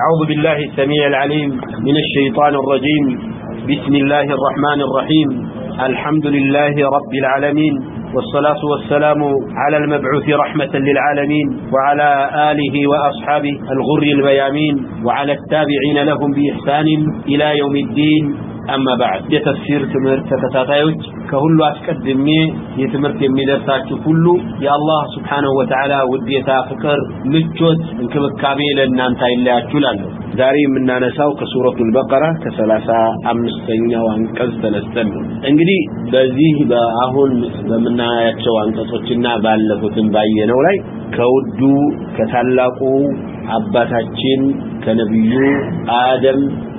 أعوذ بالله السميع العليم من الشيطان الرجيم. بسم الله الرحمن الرحيم. الحمد لله رب العالمين والصلاة والسلام على المبعوث رحمة للعالمين وعلى آله وأصحابه الغر الميامين وعلى التابعين لهم بإحسان إلى يوم الدين. أما بعد يتفسير تمرت تتاتايوج كهلو أسكدمي يتمرت يميدرساك كله يا الله سبحانه وتعالى وديتا فكر مجوت انكم الكابي لنانتا إلا أجلال داري من نساو كسورة البقرة، كسلاسة أمستين وانكز تلستن انجدي، بزيه بأهون بمنا يكشو انكسوچنا بالفتن باينو لاي كودو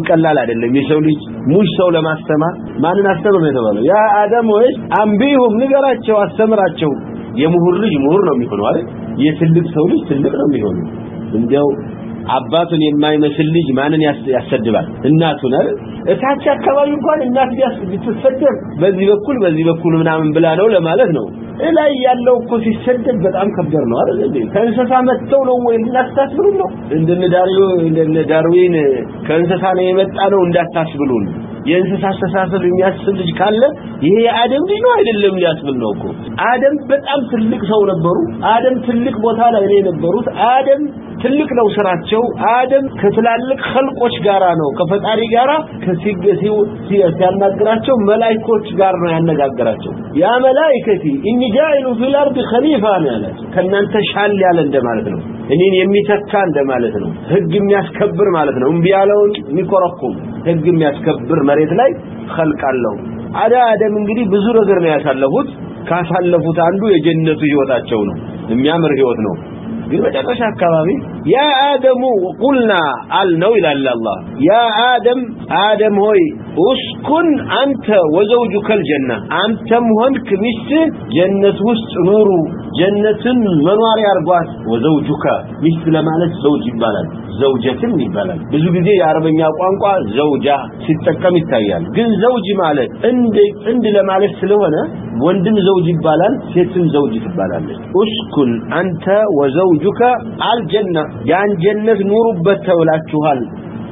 کلّلا لا ڈی سولی مجھے مانناستا آجا مہیش ہم بھی ہو چی میری یہ سندھ سمی ہو آپ بات میں یہ سراچ خلیف جان جمال مارتنیا خل کال بزرگ آن لوجن تھی چو نو مرتن بالوجه كشاك كبابي يا آدم وقلنا النو إلى الله يا آدم آدم هوي اسكن أنت وزوجك الجنة أنت مهنك مست جنة وست نورو جنة منوار ياربات وزوجك مست لمالت زوج بلد زوجة بالد بزو قدي يا رب يا قوانقا زوجة ستكم التايال قل زوج مالت عند عند لمالت سلونا۔ وندم زوج بالد ستم زوج بالد اسكن أنت وزوج ወዘውጁከ አልጀነ ያን ጀነት ኑሩበት ተብላችኋል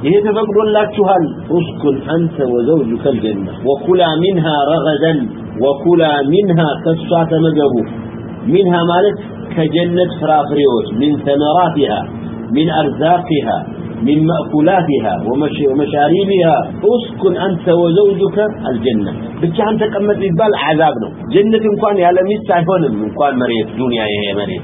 ይሄ ተፈቅዶላችኋል እስኩን አንተ ወዘውጁከ አልጀነ ወኩላ ሚንሃ ረገደን ወኩላ ሚንሃ ከሷ ተመገቡ ሚንሃ ማለት ከጀነት ፍራፍሬዎች ሚን ተመራቲሃ من أرزاقها من مأكولاتها ومشاريبها اسكن أنت وزوجك الجنة بك أنت قمت ببال عذابنا جنة انكوان يالا ميست عفونا انكوان مريت دنيا يهي مريت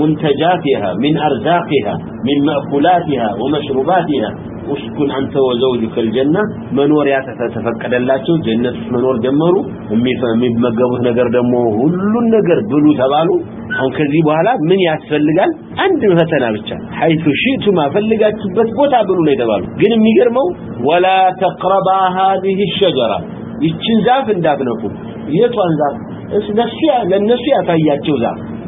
منتجاتها من أرزاقها من مأكولاتها ومشروباتها اسكن أنت وزوجك الجنة منور يا تفكد الله جنة منور جمرو የሚመገቡት ነገር ደግሞ ሁሉን ነገር ብሉ ተባሉ አሁን ከዚህ በኋላ ምን ያስፈልጋል አንድ ፈተና ብቻ حيث شئتما ፈልጋችሁበት ቦታ ብሉ ነው የተባሉ ግን የሚገርመው ولا تقربا هذه الشجره ይችን ዛፍ እንዳትነኩ የቷን ዛፍ እነሱ ለነሱ ያታያቸው ዛፍ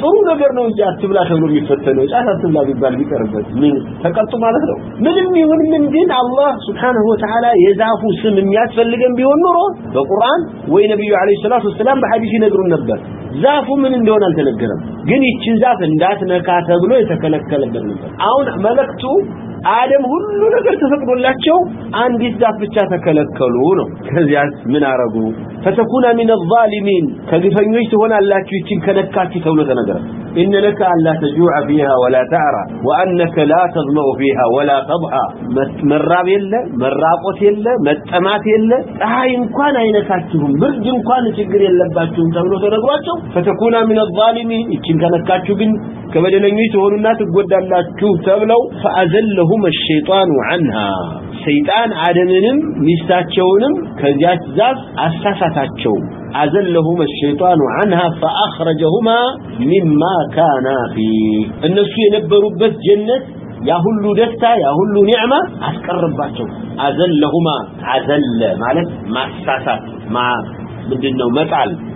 ጥሩ ነገር ነው እንጂ አትብላ ተብሎ የሚፈተነው ጫት አትብላ ቢባል ቢቀርበት ምን ተቀጡ ማለት ነው ምንም ይሁን ምን ግን አላህ Subhanahu Wa Ta'ala የዛፉ ስም የሚያስፈልገን ቢሆን ኖሮ በቁርአን ወይ ነብዩ አለይሂ ሰላቱ ወሰለም በሐዲስ ይነግሩን ነበር ዛፉ ምን እንደሆነ አልተነገረም ግን ይችን ዛፍ እንዳትነካ ተብሎ የተከለከለበት ነበር አሁን መልእክቱ አደም ሁሉ ነገር ተፈቅዶላቸው አንዲት ዛፍ ብቻ ተከለከሉ ነው ከዚያስ ምን አረጉ فتكون من الظالمين كغفنيش ትሆናላችሁ ይችን ከነካችሁ ተብሎ ተነገረ بدرا إن لك أن لا تجوع فيها ولا تعرى، وأنك لا تضمأ فيها ولا تضحى. مراب يلا مراقوت يلا متمات يلا أهاي انكوان عينكاتهم برج انكوان شقر يلا باتهم تقولوا تنقواتهم فتكون من الظالمين، إتشن كانت كاتشو كما دلنجي تقولوا الناس قد أن لا تشوف تبلو، فأزلهم الشيطان عنها. سيطان عدمهم مستاتشونم، كذيات ذات أساساتشون أزلهم الشيطان عنها، فأخرجهما من مما كان فيه. الناس ينبروبت جنة يا هلو دستا يا هلو نعمة أسكرباتهم أذلهما أذل معنى ما الساسات ما بدنا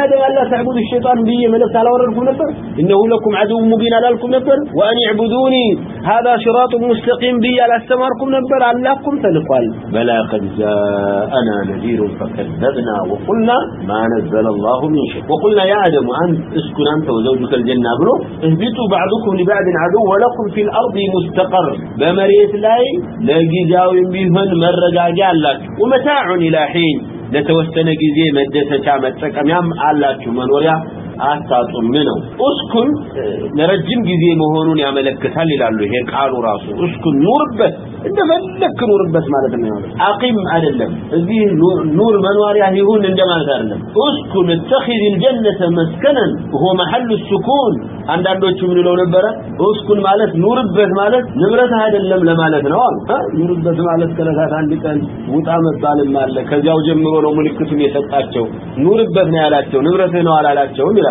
هذا وأن تعبدوا الشيطان بي من أفتها لوركم نفر إنه لكم عدو مبين لكم نفر وأن يعبدوني هذا شراط مستقيم بي على استمركم نفر عن لكم فنقال بلى قد جاءنا نذير فكذبنا وقلنا ما نزل الله من شيء. وقلنا يا آدم أن اسكن أنت وزوجك الجنة. بلو اهبطوا بعضكم لبعض عدو ولكم في الأرض مستقر. بمريت لاي لاجي جاوين بيهن مرجع جالك ومتاع إلى حين. نیٹوشتے کیجیے مجھے چار مت کا نام آج لاج چومر ہو گیا አታጡም ነው እስኩን ለረጅም ጊዜ መሆኑን ያመለክታል ይላሉ ይሄ ቃሉ ራሱ እስኩን ኑርበት እንደፈለክ ኑርበት ማለት ነው አቂም አይደለም እዚህ ኑር መኖሪያ ይሁን እንደማለት አይደለም እስኩን اتخذ الجنه مسكنا وهو محل السكون አንዳንዶቹ ምን ይለው ነበረ እስኩን ማለት ኑርበት ማለት ንብረት አይደለም ለማለት ነው አሉ ኑርበት ማለት ከለታት አንድ ቀን ውጣ መባልም አለ ከዚያው ጀምሮ ነው ምልክቱን የሰጣቸው ኑርበት ነው ያላቸው ንብረት ነው አላላቸውም ይላሉ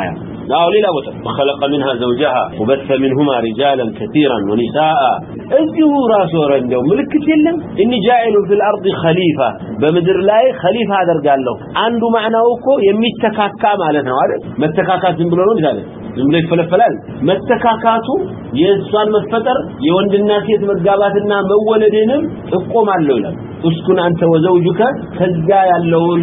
አያ አዎ ሌላ ቦታ خلق منها زوجها وبث منهما رجالا كثيرا ونساء እዚሁ ራሱ ወረ እንደው ምልክት የለም እኒ ጃኢሉ ፊል አርድ ኸሊፋ በምድር ላይ ኸሊፋ አደርጋለሁ አንዱ ማዕናው እኮ የሚተካካ ማለት ነው አይደል መተካካት ዝም ብሎ ነው ይላል ዝም ብሎ ይፈለፈላል መተካካቱ የእሷን መፈጠር የወንድና ሴት መጋባትና መወለድንም ጥቆማለሁ ይላል እስኩን አንተ ወዘውጁከ ከዛ ያለውን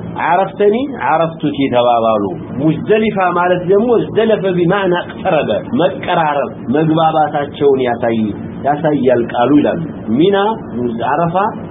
عرفتني؟ عرفتك تبابالو. مزدلفة مالت دمو ازدلف بمعنى اقترب. مقرارب مقباباتاتشون يا سيد يا سيد القالو لن من عرفة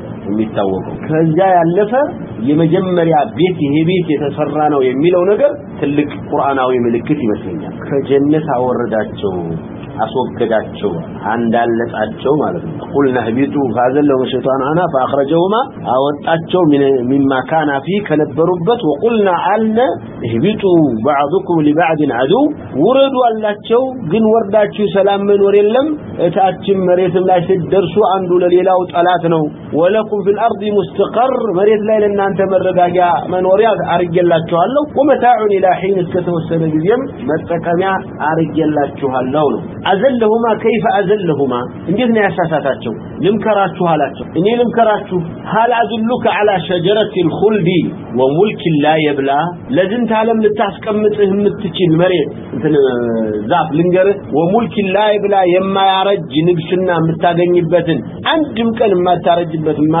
የሚታወቀው ከዛ ያለፈ የመጀመሪያ ቤት ይሄ ቤት የተሰራ ነው የሚለው ነገር ትልቅ ቁርአናዊ ምልክት ይመስለኛል ከጀነት አወረዳቸው አስወገዳቸው አንዳለጣቸው ማለት ነው ቁልና ህቢቱ فازله الشيطان انا فاخرجهما አወጣቸው مما كان فيه ከነበሩበት وقلنا አልነ اهبطوا بعضكم لبعض عدو ወረዱ አላቸው ግን ወርዳችሁ ሰላም መኖር የለም እታችን መሬትም ላይ ሲደርሱ አንዱ ለሌላው ጠላት ነው لكم في الأرض مستقر. مريت ليلة أن أنت مرقاقا من ورياض أرجل لك شهالله ومتاع إلى حين اسكته السنة جزيم متكمع أرجل لك شهالله أزلهما كيف أزلهما انجزنا أساساتاتهم لمكرات شهالاتهم إني لمكرات هل أدلك على شجرة الخلد وملك لا يبلى؟ لازم تعلم للتحسك أمتهم التكين مريت ذاف لنقر وملك لا يبلى، يما يارج نبسنا متاقنبتن عندهم كان ما تارجبتن ما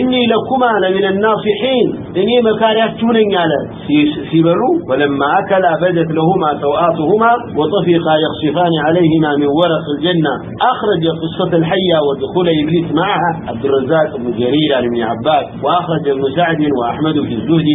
إني لكما لمن الناصحين. إني مكان يأتونني على. سبروا ولما أكلا بدت لهما سوآتهما وطفقا يخصفان عليهما من ورق الجنة أخرج قصة الحية ودخول إبليس معها عبد الرزاق بن جريل عن ابن عباس وأخرج ابن سعد وأحمد بن الزهد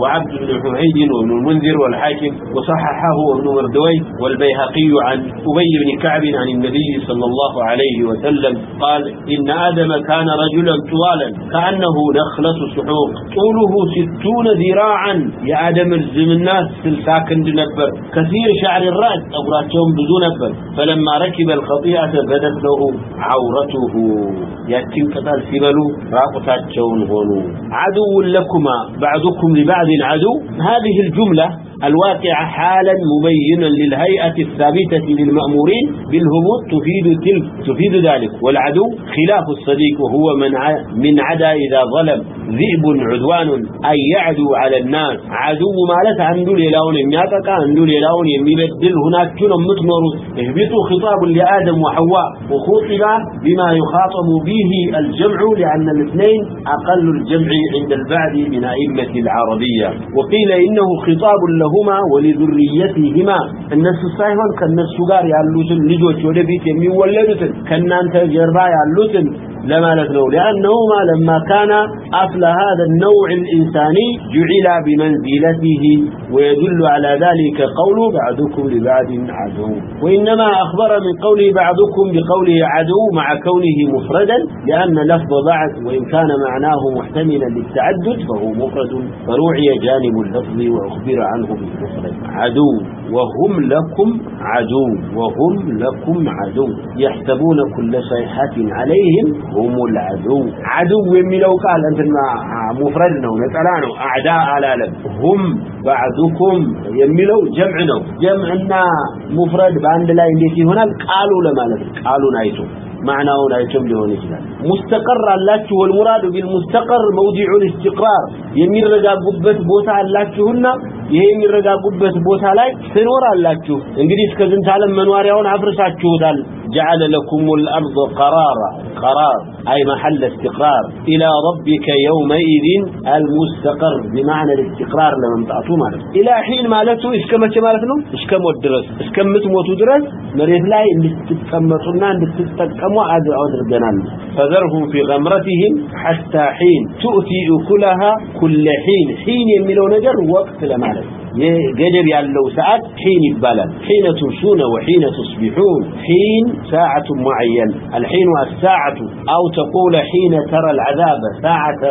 وعبد بن حميد وابن المنذر والحاكم وصححه ابن مردوي والبيهقي عن أبي بن كعب عن النبي صلى الله عليه وسلم قال إن آدم كان رجلا طوالا كأنه نخلة سحوق طوله ستون ذراعا. يا آدم الزم الناس سلساكن نبر. كثير شعر الرأس أبراتهم بدون نبر. فلما ركب الخطيئة بدت له عورته يأتين قتال سبلو راقتات شون هونو عدو لكما، بعضكم لبعض عدو. هذه الجملة الواقع حالا مبينا للهيئة الثابتة للمأمورين. بالهبوط تفيد تلك، تفيد ذلك. والعدو خلاف الصديق، وهو من من عدا إذا ظلم ذئب عدوان أي يعدو على الناس. عدو مالت عنده للاون يمياتك عنده للاون يميبدل. هناك كنا متمر. اهبطوا خطاب لآدم وحواء. وخطب بما يخاطب به الجمع، لأن الاثنين أقل الجمع عند البعد من أئمة العربية. وقيل إنه خطاب لهما ولذريتهما. الناس الصحيحون كالناس سجار يعلوتن لجوش ودبيت يميولدتن كنان تجربا يعلوتن. لما لتنو لأنهما لما كان أصل هذا النوع الإنساني جعل بمنزلته ويدل على ذلك قول بعضكم لبعض عدو. وإنما أخبر من قوله بعضكم بقوله عدو مع كونه مفردا، لأن لفظ بعض وإن كان معناه محتملا للتعدد فهو مفرد. فروعي جانب اللفظ وأخبر عنه بالمفرد. عدو. وهم لكم عدو. وهم لكم عدو. يحسبون كل صيحة عليهم هم العدو. عدو يميلو قال أنت مفرد نو نتلا نو أعداء على هم بعضكم يميلو جمع نو جمعنا مفرد باند لا يندي هنا قالوا لما لب قالوا نايتو معناه لا يتم مستقر الله والمراد بالمستقر موضع الاستقرار يمير رجاقبت بوتا አላችሁና ይሄ የሚረጋጉበት ቦታ ላይ ትኖር አላችሁ እንግዲህ እስከዚህ ዓለም መኖሪያውን አፍርሳችሁታል جعل لكم الأرض قرارا قرار أي محل استقرار إلى ربك يومئذ المستقر بمعنى الاستقرار لمن تعطوا مالك إلى حين مالته إسكمة مالتنا إسكمة الدرس إسكمة موت درس مريد لا تتكمتنا تتكموا أدر جنان فذرهم في غمرتهم حتى حين تؤتي أكلها كل حين. حين يملو نجر وقت لمالك يجب يعلو ساعات حين يبالن حين تمسون وحين تصبحون حين ساعة معين الحين والساعة أو تقول حين ترى العذاب ساعة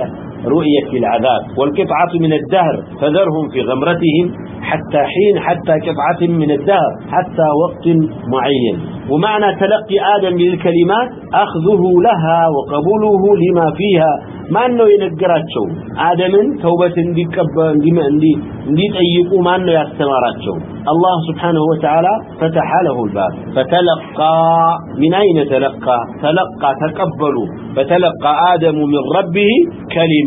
رؤية العذاب والقطعة من الدهر، فذرهم في غمرتهم حتى حين، حتى قطعة من الدهر، حتى وقت معين. ومعنى تلقي آدم بالكلمات أخذه لها وقبوله لما فيها. ما أنه ينقراتشو؟ آدم توبة اندي تأيقوا ما أنه يستمراتشو الله سبحانه وتعالى فتح له الباب. فتلقى، من أين تلقى؟ تلقى، تقبلوا. فتلقى آدم من ربه كلمة.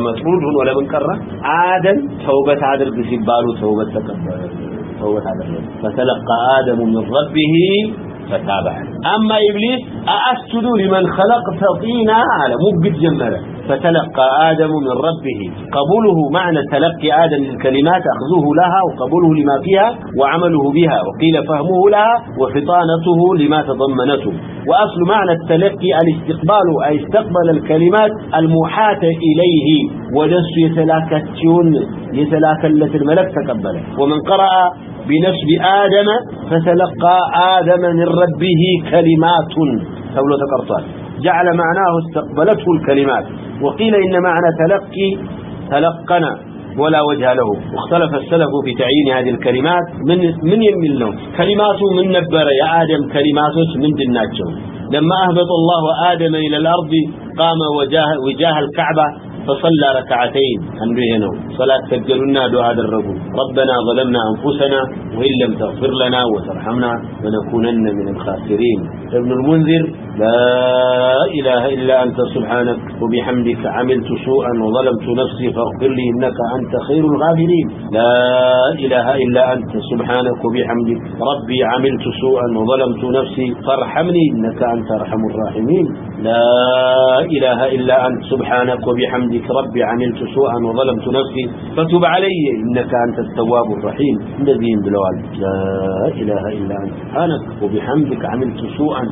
مسعود ولا من كره عادا توبه ادرك سيبالو توبه تكبر. توبه ادرك فتلقى ادم من ربه فتابع أما إبليس أأسجد لمن خلقت طينا على مبت جمرة فتلقى آدم من ربه، قبوله معنى تلقي آدم للكلمات أخذه لها وقبوله لما فيها وعمله بها، وقيل فهمه لها وفطانته لما تضمنته. وأصل معنى التلقي الاستقبال، أي استقبل الكلمات المحاة إليه، ودس يتلاكتشون يتلاكلت الملك تقبله. ومن قرأ بنسب آدم فتلقى آدم من ربه كلمات تولو تقرطان. جعل معناه استقبلته الكلمات. وقيل إن معنى تلقي تلقنا ولا وجه له. واختلف السلف في تعيين هذه الكلمات. من من يمل لهم؟ كلمات من نبر يا آدم كلمات من دناتهم. لما أهبط الله آدم إلى الأرض قام وجاه, وجاه الكعبة فصلى ركعتين. أنبهنا صلاة سجلنا، دعاء الرجل ربنا ظلمنا أنفسنا وإن لم تغفر لنا وترحمنا لنكونن من الخاسرين. ابن المنذر، لا إله إلا أنت، سبحانك. وبحمدك عملت سوءا وظلمت نفسي، فاغفر لي إنك أنت خير الغافرين. لا إله إلا أنت، سبحانك وبحمدك. ربي عملت سوءا وظلمت نفسي، فارحمني إنك أنت أرحم الراحمين. لا إله إلا أنت، سبحانك وبحمدك. ربي عملت سوءا وظلمت نفسي فتب علي إنك أنت التواب الرحيم الذين بلوال لا إله إلا أنت سبحانك وبحمدك عملت سوءا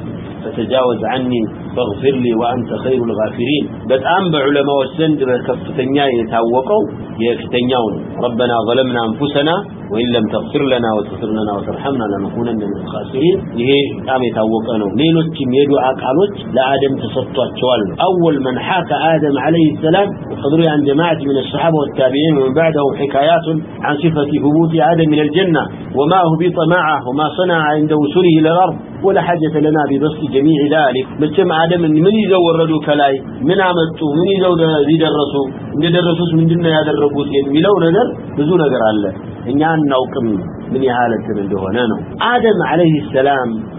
فتجاوز عني فاغفر لي وأنت خير الغافرين بتأم بعلماء السند بكفتنيا يتاوقوا يفتنيون ربنا ظلمنا أنفسنا وإن لم تغفر لنا وتغفر لنا وترحمنا لنكونن من الخاسرين ይሄ በጣም የታወቀ ነው ሌሎችም የዱዓ ቃሎች ለአደም ተሰጥቷቸዋል أول من حاك آدم عليه السلام وقد عن جماعة من الصحابة والتابعين ومن بعدهم حكايات عن صفة هبوط آدم من الجنة وما هبط معه وما صنع عند وصوله إلى الأرض ولا حاجة لنا ببسط جميع ذلك. مجتم آدم من يزو وردوا كلاي؟ من عمدتوا من يزو ذي درسوا من درسوس من دنا يدربوت يميلون نذر بزو نذر الله إن نوقم من يهالة من دهونا آدم عليه السلام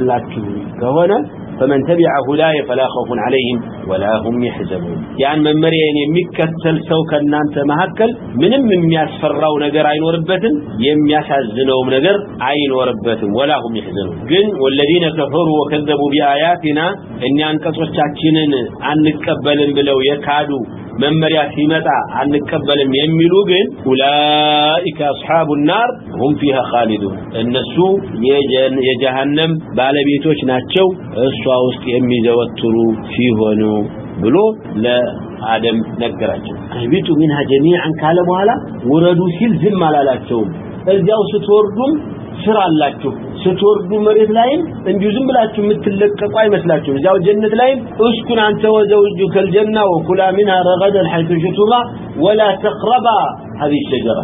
لاکی گو فمن تبع هداي فلا خوف عليهم ولا هم يحزنون يعني من مريان يمكتل سو كنانت مهكل منم የሚያስፈራው ነገር አይኖርበትም የሚያሳዝነውም ነገር አይኖርበትም ولا هم يحزنون ግን والذين كفروا وكذبوا بآياتنا እኛ አንቀጾቻችንን አንቀበልም ብለው የካዱ መመሪያ ሲመጣ አንቀበልም የሚሉ ግን ኡላኢከ አስሓቡ ናር ሁም ፊሃ ኻሊዱን እነሱ የጀሃነም ባለቤቶች ናቸው እሷ ውስጥ የሚዘወትሩ ሲሆኑ ብሎ ለአደም ነገራቸው አህቢጡ ሚንሃ ጀሚዓን ካለ በኋላ ውረዱ ሲል ዝም አላላቸውም እዚያው ስትወርዱም ስራ አላችሁ ስትወርዱ መሬት ላይም እንዲሁ ዝም ብላችሁ የምትለቀቁ አይመስላችሁም እዚያው ጀነት ላይም እስኩን አንተ ወዘውጁከ الجنة وكلا منها رغدا حيث شئتما ولا تقربا هذه الشجرة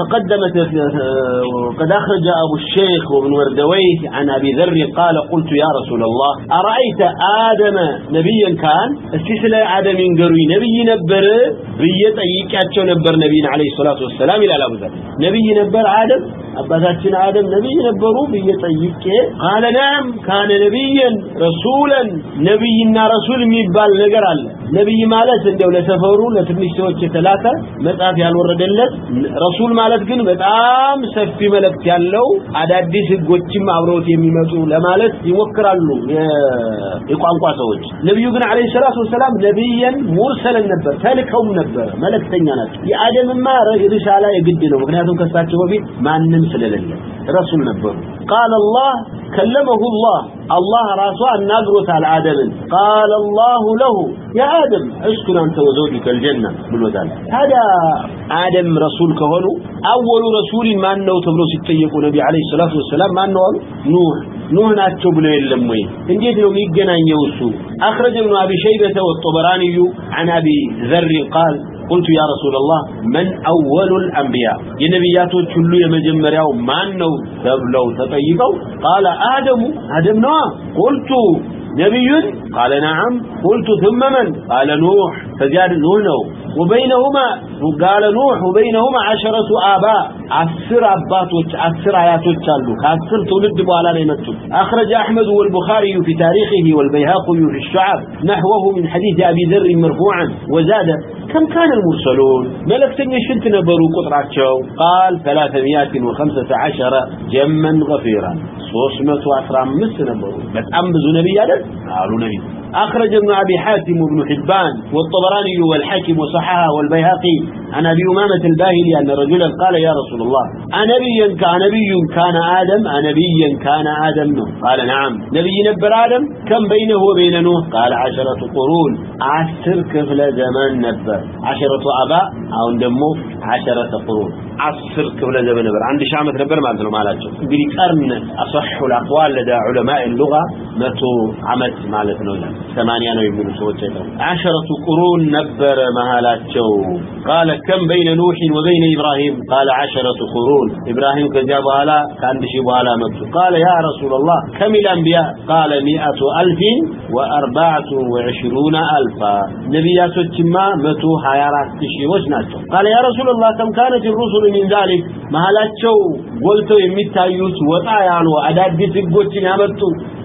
تقدمت قد أخرج أبو الشيخ وابن وردويه عن أبي ذر قال قلت يا رسول الله، أرأيت آدم نبيا كان؟ استسلى آدم قروي نبي نبر بيت أيكاتشو نبر نبينا عليه الصلاة والسلام إلى أبو ذر. نبي نبر آدم؟ أباتاتشن آدم نبي نبروا بيت أيكي قال نعم، كان نبيا، رسولا، نبينا رسول مبال نقر الله ነቢይ ማለት እንደው ለሰፈሩ ለትንሽ ሰዎች የተላከ መጽሐፍ ያልወረደለት ረሱል ማለት ግን በጣም ሰፊ መልእክት ያለው አዳዲስ ህጎችም አብረውት የሚመጡ ለማለት ይሞክራሉ የቋንቋ ሰዎች ነቢዩ ግን አለ ሰላት ወሰላም ነቢየን ሙርሰለን ነበር ተልከውም ነበር መልእክተኛ ናቸው የአደምማ ርሳላ የግድ ነው ምክንያቱም ከሳቸው በፊት ማንም ስለሌለ رسول نبر قال الله، كلمه الله. الله راسه الناقرة على آدم. قال الله له. يا آدم اسكن أنت وزوجك الجنة. بالوزان هذا آدم رسول كهونه أول رسول ما أنه تبلو ستيق نبي عليه الصلاة والسلام. ما أنه نوح. نوح ناتشو بلو يلمي إن جيت لهم يقنا يوسو. أخرج من أبي والطبراني عن أبي ذر قال قلت يا رسول الله، من أول الأنبياء؟ ينبيات كل يمجمرياو ما أنه تبلو تطيقوا قال آدم. آدم نوع. قلت نبي. قال نعم. قلت ثم من؟ قال نوح. فزياد نوح وبينهما؟ قال نوح. وبينهما عشرة آباء. عسر أباتوش عسر آياتوش قالوا عسر تولد بوالا نيمتو أخرج أحمد والبخاري في تاريخه والبيهاقي في الشعب. نحوه من حديث أبي ذر مرفوعا. وزاد، كم كان المرسلون. ملك انت نبرو قطراتشو قال ثلاثمائة وخمسة عشر جما غفيرا. صوصمة وعسران مس نبرو. بس أنبزوا نبي قالوا نبي. أخرج ابن أبي حاتم وابن حبان والطبراني والحاكم وصححه والبيهقي عن أبي أمامة الباهلي أن رجلا قال يا رسول الله أنبيا كنبي كان آدم أنبيا كان آدم. نوح قال نعم. نبي نبر آدم؟ كم بينه وبين نوح؟ قال عشرة قرون. عشر كفل زمان نبر. عشرة أباء، أو دمو عشرة قرون. عشر كفل زمان نبر. عندي شامة نبر ما أنتم مالاتهم قل قرن أصح الأقوال لدى علماء اللغة متو عمد مالت نولا ثمانية نوي من عشرة قرون نبر مهالاتشو. قال، كم بين نوح وبين إبراهيم؟ قال، عشرة قرون. إبراهيم كجاب على كان بشي على مكة قال، يا رسول الله، كم الأنبياء؟ قال، مئة ألف وأربعة وعشرون ألفا نبيات التما متو حيارات تشي وجناتهم قال، يا رسول الله، كم كانت الرسل من ذلك؟ مهالاتشو قلتوا يمتايوت وطايان، وأداد تقوتين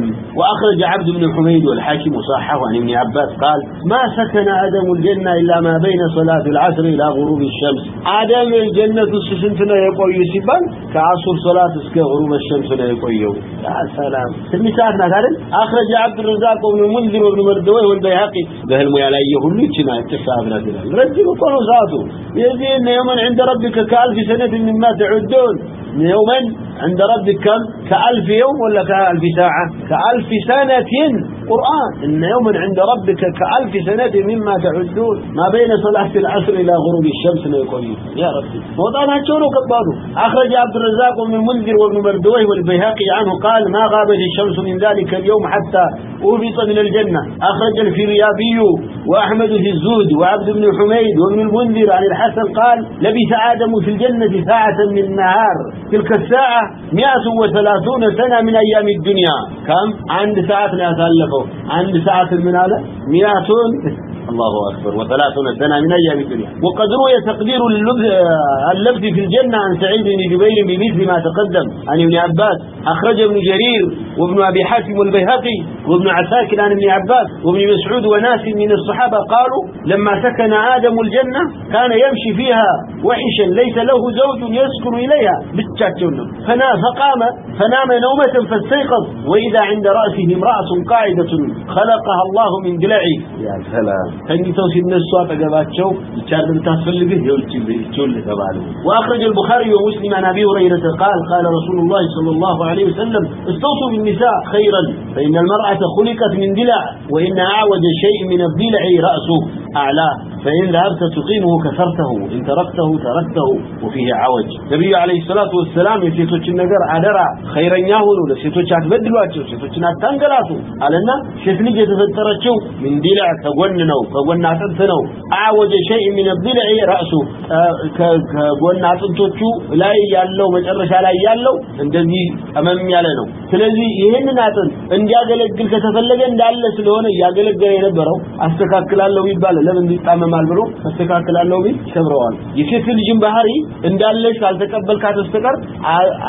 الجنة وأخرج عبد بن حميد والحاكم وصاحه عن ابن عباس قال، ما سكن عدم الجنة إلا ما بين صلاة العصر إلى غروب الشمس. عدم الجنة سسنتنا يقوي سبا كعصر صلاة اسكى غروب الشمس لا يقوي يا سلام. تلمي تمساتنا قال أخرج عبد الرزاق وابن منذر وابن مردوي والبيهقي. بهل ما يلاقي كله كنا اتساب نزل رجل قالوا ذاته. يزين يوما عند ربك كألف سنة مما تعدون. يوما عند ربك كم كألف يوم ولا كألف ساعة؟ كألف سنة قرآن. إن يوما عند ربك كألف سنة مما تعدون. ما بين صلاة العصر إلى غروب الشمس يقول يا ربي. وضعنا هتشونه كبارو أخرج عبد الرزاق ومن المنذر وابن مردويه والبيهقي عنه قال ما غابت الشمس من ذلك اليوم حتى أهبط من الجنة. أخرج الفريابي وأحمد في الزود وعبد بن حميد وابن المنذر عن الحسن قال لبث آدم في الجنة ساعة من النهار تلك الساعة مئة وثلاثون سنة من أيام الدنيا. كم؟ عند ساعة نتألفه عند ساعة من هذا مئة الله أكبر وثلاثون سنة من أيام الدنيا. وقد روي تقدير اللبث في الجنة عن سعيد بن جبير بمثل ما تقدم عن ابن عباس. أخرج ابن جرير وابن أبي حاتم والبيهقي وابن عساكر عن ابن عباس وابن مسعود وناس من الصحابة قالوا لما سكن آدم الجنة كان يمشي فيها وحشا ليس له زوج يسكن إليها. بالتشاتون فنام فقام فنام نومة فاستيقظ. وإذا عند رأسه امرأة قاعدة خلقها الله من دلعي يا سلام. ተኝተው ሲነሱ አጠገባቸው تقباتشو ታስፈልግህ تاسفلقه يولي ተባሉ وأخرج البخاري ومسلم عن أبي هريرة قال قال رسول الله صلى الله عليه وسلم، استوصوا بالنساء خيرا، فإن المرأة خلقت من دلع، وإن أعوج شيء من الدلع رأسه أعلاه. فإن ذهبت تقيمه كسرته، إن تركته تركته، وفيه عوج. نبي عليه الصلاة والسلام يسيتوش النقر عدرا خيرا يهولو يهولوا لسيتوش عتبدلواتشو سيتوشنا تنقلاتوا قالنا شفني يتفترتشو من دلع كقننو فقونا عتبتنو أعوج شيء من الدلع رأسه كقونا عتبتوشو لا يالو، مجرش على يالو اندذي أمام يالنو. سلذي يهنن عتن اندي أقلق قلت تفلق اندي ألس لهنا يقلق قلت نبرو أستكاكل الله ويبال لمن دي تامم ይጣመማል ብሎ አስተካክላለሁ ቢል ይሰብረዋል የሴት ልጅን ባህሪ እንዳለሽ ካልተቀበልካት በስተቀር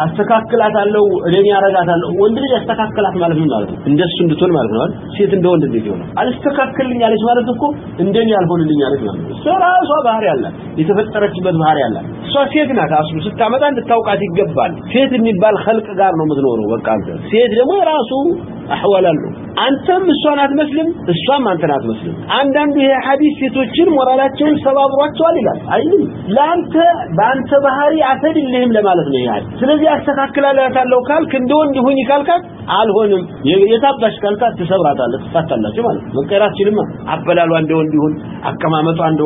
አስተካክላታለሁ እኔ ያረጋታለሁ ወንድ ልጅ አስተካክላት ማለት ነው ማለት ነው እንደሱ እንድትሆን ማለት ነው ሴት እንደ ወንድ ልጅ ይሆናል አልስተካክልኝ አለች ማለት እኮ እንደኔ ያልሆንልኝ አለች ማለት ነው እሷ ራሷ ባህሪ አላት የተፈጠረችበት ባህሪ አላት እሷ ሴት ናት አስሉ ስታመጣ እንድታውቃት ይገባል ሴት የሚባል خلق ጋር ነው የምትኖረው በቃ አንተ ሴት ደግሞ የራሱ አህዋል አሉ። አንተም እሷን አትመስልም፣ እሷም አንተን አትመስልም። አንዳንዱ ይሄ ሐዲስ ሴቶችን ሞራላቸውን ሰባብሯቸዋል ይላል። አይልም ለአንተ በአንተ ባህሪ አተድልህም ለማለት ነው ይላል። ስለዚህ አስተካክላላታለሁ ካልክ እንደወንድ ሁኝ ካልካት አልሆንም የታባሽ ካልካት ትሰብራታለህ፣ ትፋታላችሁ ማለት ነው። መቀየር አትችልም። አበላሏ እንደ ወንድ ይሁን፣ አቀማመጧ እንደ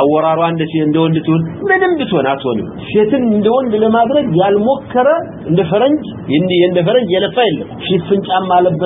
አወራሯ እንደ እንደ ወንድ ትሁን፣ ምንም ብትሆን አትሆንም። ሴትን እንደ ወንድ ለማድረግ ያልሞከረ እንደ ፈረንጅ እንደ ፈረንጅ የለፋ የለም። ፊት ፍንጫም አለበት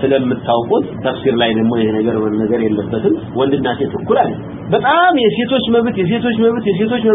سل مو کو تفصیل لائیے مجھے نگر نگر واش ٹکرا ہے بتاؤ تو اس میں بھی اس میں بھی اس میں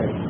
ہے۔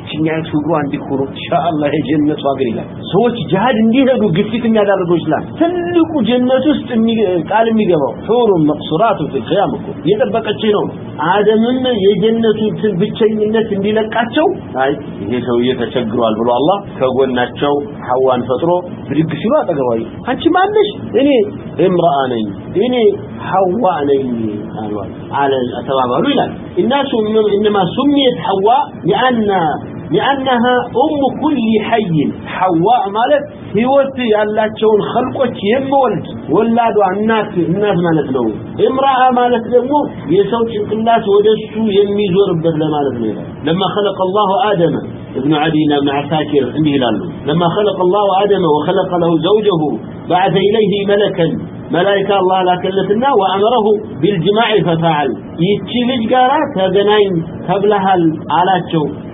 እችኛይቱ እግሯ እንዲሆኑ ኢንሻአላህ የጀነቱ አገር ይላል ሰዎች ጂሃድ እንዲሄዱ ግፊት የሚያደርገው ይችላል ትልቁ ጀነት ውስጥ ቃል የሚገባው ሑሩ መቅሱራቱ ፊል ኺያም እኮ እየጠበቀች ነው አደምም የጀነቱን ብቸኝነት እንዲለቃቸው አይ ይሄ ሰውዬ ተቸግሯል ብሎ አላህ ከጎናቸው ሐዋን ፈጥሮ ብድግ ሲሉ አጠገባዊ አንቺ ማነሽ እኔ እምራአ ነኝ እኔ ሐዋ ነኝ አለ ተባባሉ ይላል الناس انما سميت حواء لان لأنها أم كل حي. حواء مالت هيوتي يالاچون خلقوچ يمولد ولادو الناس الناس مالت له امرأة مالت الناس የሰው ጭንቅላት ወደሱ የሚዞርበት ለማለት له لما خلق الله آدم، ابن عدي بن عساكر እንዲህ ይላሉ لما خلق الله آدم وخلق له زوجه، بعث إليه ملكا. ملائكة الله لا كلفنا وأمره بالجماع ففعل. يتشي لجارة تغنين تبلها على الشوق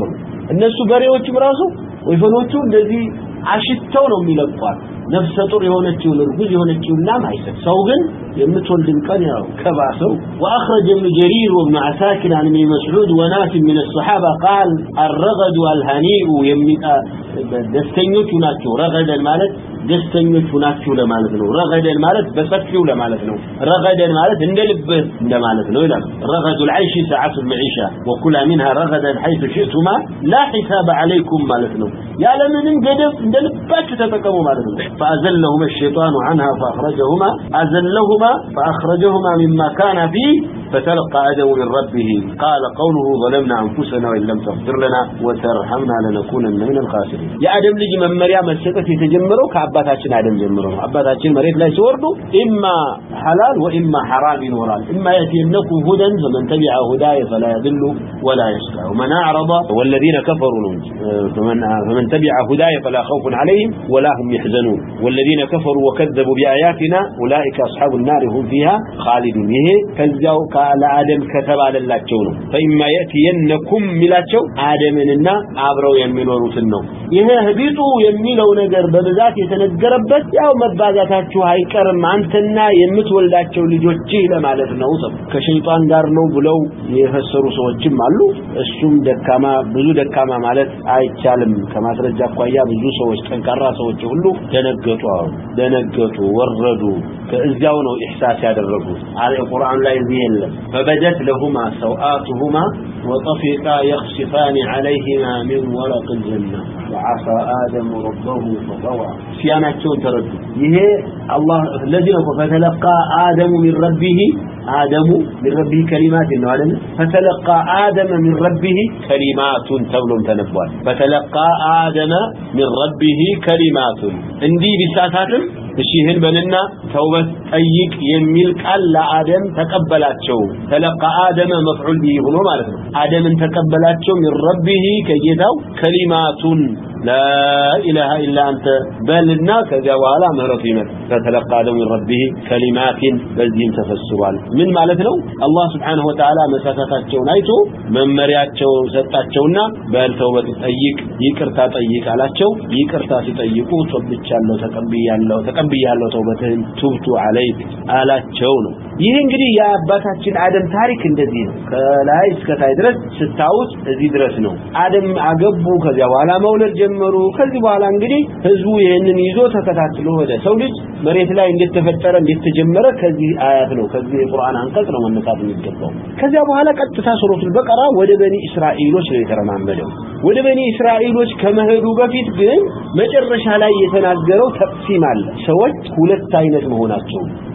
አይቀበሉም እነሱ በሬዎችም ራሱ ወይፈኖቹ እንደዚህ አሽተው ነው የሚለቋል ነፍሰ ጡር የሆነችው እርጉዝ የሆነችው ላም አይሰጥ ሰው ግን የምትወልድን ቀን ያው ከባሰው واخرج ابن جرير وابن عساكر عن ابن مسعود وناس من الصحابه قال الرغد والهنيء يمتا ደስተኞች ናቸው ረገደን ማለት ደስተኞች ናቸው ለማለት ነው ረገደን ማለት በሰፊው ለማለት ነው ረገደን ማለት እንደ ልብ እንደ ማለት ነው ይላል ረገዱ العيش ساعات المعيشه وكل منها رغدا حيث شئتما لا حساب عليكم ማለት ነው ያለ ምንም ገደብ እንደ ልባችሁ ተጠቀሙ ማለት ነው فازلهما الشيطان عنها فاخرجهما ازلهما فاخرجهما مما كان فيه فتلقى ادم من ربه قال قوله ظلمنا انفسنا وان لم تغفر لنا وترحمنا لنكونن من الخاسرين يا ادم لجي ممريا መስጠት የተጀመረው ከአባታችን አደም ጀምሮ ነው አባታችን መሬት ላይ ሲወርዱ اما حلال واما حرام ይኖራል اما ياتينكم هدى فمن تبع هداي فلا يضل ولا يشقى ومن اعرض والذين كفروا فمن فمن تبع هداي فلا خوف عليهم ولا هم يحزنون والذين كفروا وكذبوا باياتنا اولئك اصحاب النار هم فيها خالدون ይሄ ከዚያው ለአደም ከተባለላቸው ነው ፈኢማ የእትየነኩም የሚላቸው አደምንና አብረው የሚኖሩትን ነው ይሄ ህቢጡ የሚለው ነገር በብዛት የተነገረበት ያው መባዛታችሁ አይቀርም አንተና የምትወልዳቸው ልጆችህ ለማለት ነው ከሸይጣን ጋር ነው ብለው የፈሰሩ ሰዎችም አሉ እሱም ደካማ ብዙ ደካማ ማለት አይቻልም ከማስረጃ አኳያ ብዙ ሰዎች ጠንካራ ሰዎች ሁሉ ደነገጡ ደነገጡ ወረዱ ከእዚያው ነው ኢህሳስ ያደረጉት አለ ቁርአን ላይ እዚህ የለም فبدت لهما سوآتهما وطفقا يخصفان عليهما من ورق الجنة وعصى آدم ربه فطوع سياناتهم تردوا يهي الله الذين فتلقى آدم من ربه، آدم من ربه كلمات إنه فتلقى آدم من ربه كلمات تولم تنبوال فتلقى آدم من ربه كلمات اندي بساتاتم الشيهن بلنا توبة أيك يميل قال لآدم تقبلات شو تلقى آدم مفعول به هنا مالتنا آدم تقبلات شو من ربه كيتاو كلمات لا إله إلا أنت بل الناس جوالا مهرفيمة فتلقى آدم من ربه كلمات بزين تفسوال من مالتنا الله سبحانه وتعالى مسافات شو نايتو من مريات شو ستات شونا بل توبة أيك يكرتا تأيك على شو يكرتا ستأيكو صبت شالو تقبي يالو تقبي يالو توبتهم تبت عليك على شو ይህ እንግዲህ የአባታችን አደም ታሪክ እንደዚህ ነው ከላይ እስከ ታይ ድረስ ስታውስ እዚህ ድረስ ነው አደም አገቡ ከዚያ በኋላ መውለድ ጀመሩ ከዚህ በኋላ እንግዲህ ህዝቡ ይሄንን ይዞ ተከታትሎ ወደ ሰው ልጅ መሬት ላይ እንደተፈጠረ እንደተጀመረ ከዚህ አያት ነው ከዚህ የቁርአን አንቀጽ ነው መነሳት የሚገባው ከዚያ በኋላ ቀጥታ ሱረቱል በቀራ ወደ በኒ እስራኤሎች ነው የተረማመደው ወደ በኒ እስራኤሎች ከመሄዱ በፊት ግን መጨረሻ ላይ የተናገረው ተቅሲም አለ ሰዎች ሁለት አይነት መሆናቸው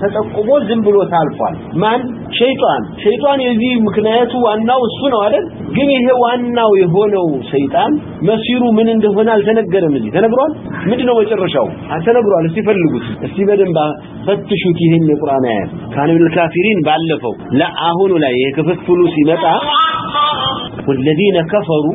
ተጠቁሞ ዝም ብሎ ታልፏል ማን ሸይጣን ሸይጣን የዚህ ምክንያቱ ዋናው እሱ ነው አይደል ግን ይሄ ዋናው የሆነው ሰይጣን መሲሩ ምን እንደሆነ አልተነገረም እዚህ ተነግሯል ምንድነው መጨረሻው አልተነግሯል እስቲ ፈልጉት እስቲ በደንብ ፈትሹት ይሄን የቁርአን አያት ካንብል ካፊሪን ባለፈው ለአሁኑ ላይ የክፍፍሉ ሲመጣ والذين كفروا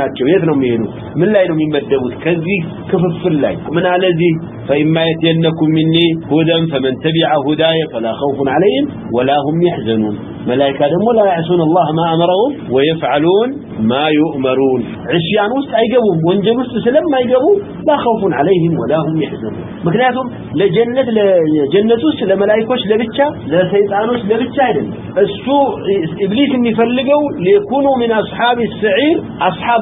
ናቸው የት ነው የሚሄዱት ምን ላይ ነው የሚመደቡት ከዚህ ክፍፍል ላይ ምን አለዚህ فإما يتينكم مني هدى فمن تبع هداي فلا خوف عليهم ولا هم يحزنون ملائكة دمو لا يعسون الله ما أمرهم ويفعلون ما يؤمرون عشيان وست أيقبوا وانجل وست سلم ما يقبوا لا خوف عليهم ولا هم يحزنون مكنياتهم لجنة لجنة وست لملائكوش لبتشا لسيطانوش لبتشا إذن السوء إبليس إني فلقوا ليكونوا من أصحاب السعير أصحابه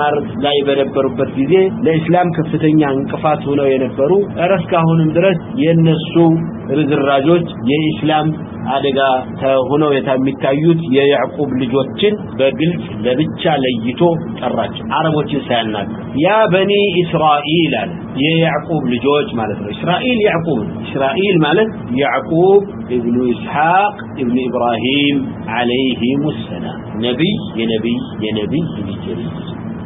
በማስተማር ላይ በነበሩበት ጊዜ ለእስላም ከፍተኛ እንቅፋት ሆነው የነበሩ እስካሁንም ድረስ የነሱ ርዝራጆች የኢስላም አደጋ ሆነው የሚታዩት የያዕቁብ ልጆችን በግልጽ ለብቻ ለይቶ ጠራቸው አረቦችን ሳያናገር ያ በኒ እስራኤል አለ የያዕቁብ ልጆች ማለት ነው እስራኤል ያዕቁብ እስራኤል ማለት ያዕቁብ ابن اسحاق ابن ابراهيم عليهم السلام نبي يا نبي يا نبي ልጅ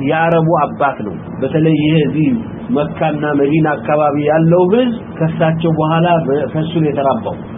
یار وہ آپ بات لو بلے یہ عظیم مکہ نہ میری نہ کبابیار لوگ لے کر آپ باؤں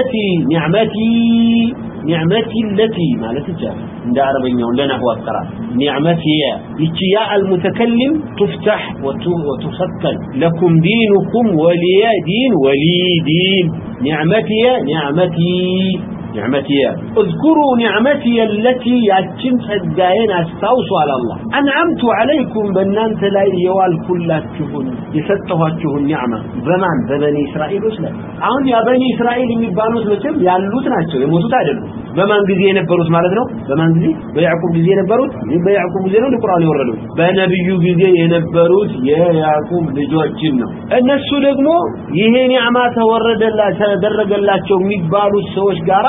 التي نعمتي نعمتي التي ما لا تجاه. عند عربية لنا هو القراء نعمتي يا المتكلم؟ تفتح وتفتل لكم دينكم ولي دين ولي دين. نعمتي نعمتي. نعمتي. اذكروا نعمتي التي ياتين صدقين استوصوا على الله. أنعمت عليكم بنانت لا يوال كلاتكم. يفتحوكم النعمة زمان بني إسرائيل اسلام اهون يا بني إسرائيل اسرائيل يبانوت متم يالوت ناتشو. يموتوت አይደሉም በማን ጊዜ የነበሩት ማለት ነው በማን ጊዜ በያዕቆብ بيعكم የነበሩት القرآن ጊዜ بنبيو ቁርአን የወረደው በነብዩ ጊዜ የነበሩት የያዕቆብ ልጆችን ነው እነሱ ደግሞ ይሄ ኒዕማ ተወረደላ ተደረገላቸው የሚባሉት ሰዎች ጋራ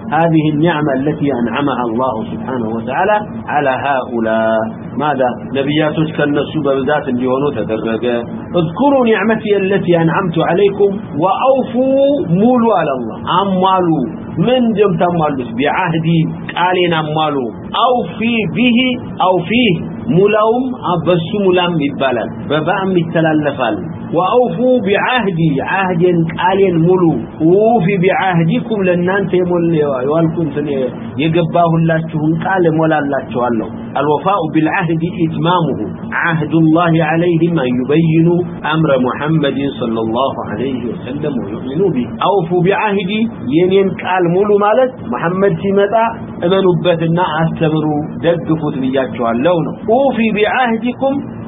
هذه النعمة التي أنعمها الله سبحانه وتعالى على هؤلاء. ماذا؟ نبياتك النسو بذات اليونو تدرق اذكروا نعمتي التي أنعمت عليكم وأوفوا مولوا على الله. أمالوا من جم تمالوس بعهدي قالين أمالوا أو في به أو فيه ሙላውም አበሱ ሙላም ይባላል በባም ይተላለፋል وأوفوا بعهدي عهد قالين ملو وفي بعهدكم لنانت يمول يوالكم يقباه اللاتهم قال مولا اللاتهم الله الوفاء بالعهد إتمامه عهد الله عليهم أن يبينوا أمر محمد صلى الله عليه وسلم ويؤمنوا به أوفوا بعهدي ينين قال ملو مالت محمد سيمتا امنوا بثنا استمروا دقفوا تبياتشوا اللون اوفی بعہدکم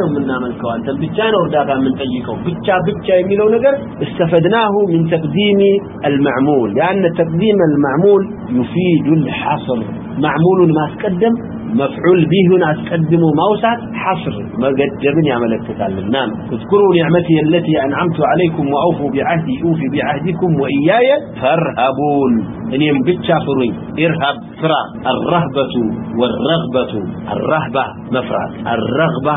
ነው የምናመልከው አንተን ብቻ ነው እርዳታ የምንጠይቀው ብቻ ብቻ የሚለው ነገር استفدناه من تقديم المعمول لأن تقديم المعمول يفيد الحصر معمول ما تقدم مفعول به أتقدم موسع حصر مقدم يعمل التتعلم نعم اذكروا نعمتي التي أنعمت عليكم وأوفوا بعهدي أوفي بعهدكم وإياي فارهبون إن ينبتشا فروي ارهب فرا الرهبة والرغبة الرهبة مفرد الرغبة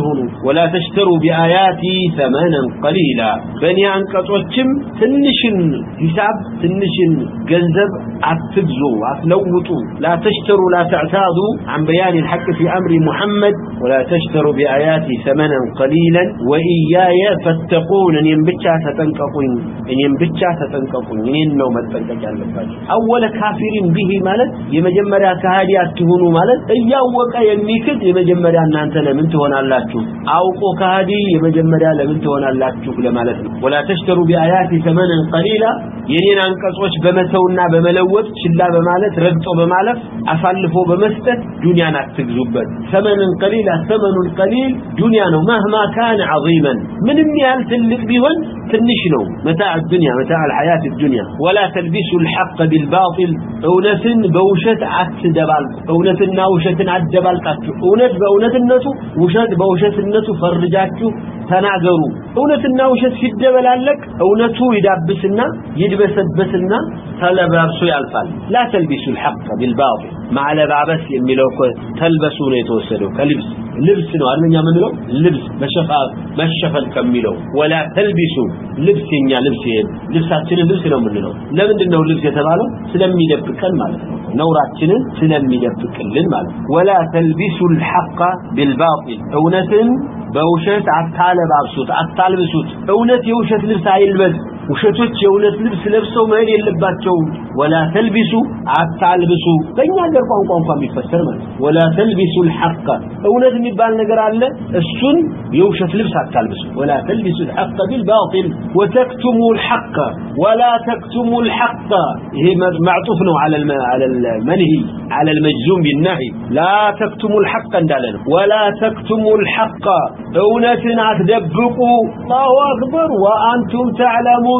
أتهنوا ولا تشتروا بآياتي ثمانا قليلا. بني أنكتوشم تنشن حساب، تنشن جنزب أتبزو، أتلوتو. لا تشتروا، لا تعتاضوا عن بيان الحق في أمر محمد. ولا تشتروا بآياتي ثمنا قليلا. وإياي فاتقون. أن ينبتشا ستنققون أن ينبتشا ستنققون أن ينو ما أول كافر به مالت يمجمر كهادي أتهونوا مالت. إياوك يميكد يمجمر أن أنت لمن تهون الله أوقو كهادي يمجمر لمن تهون الله لمالت ولا تشتروا بآياتي ثمنا قليلا ينين أنقصوش بمسونا بملوت شلا بمالت رقصوا بمالت أصلفوا بمستة دنيا نتكذبت ثمن قليل ثمن قليل دنيا مهما كان عظيما من النهال تلك بيون تنشنو متاع الدنيا متاع الحياة الدنيا ولا تلبسوا الحق بالباطل أونة بوشة عتدبال أونة ناوشة عتدبال أونة بأونة النسو وشة بوشة النسو فرجاتشو تنعذروا أونة ناوشة في الدبال لك أونة يدابسنا يدبسبسنا تلبسوا يالفال لا تلبسوا الحق بالباطل مع لبعبس يميلوك تلبسون يتوسلوا كلبس لبس نو أرمين يعملوا لبس مشفى مشفى كميلو ولا تلبسوا لبس ينيا لبس ين لبساتنا لبس نو منو لمن دنو لبس يتبالو سلم يدبكن مالك نوراتنا سلم يدبكن مالك ولا تلبسوا الحق بالباطل أونة بوشت عتال بابسوت عتال بسوت أونة يوشت لبس عيلبس وشتوت يولت لبس لبسوا ما يلبسوا ولا تلبسوا عتالبسوا بين هذا قوم قوم قوم يفسر من ولا تلبسوا الحق اولاد نبال نقر على السن يوشت لبس عتالبسوا ولا تلبسوا الحق بالباطل وتكتموا الحق ولا تكتموا الحق هي معطوف على على المنهي على المجزوم بالنهي لا تكتموا الحق اندالنا ولا تكتموا الحق اونتنا تدبقوا الله اكبر وانتم تعلمون